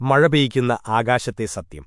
മഴ പെയ്യ്ക്കുന്ന ആകാശത്തെ സത്യം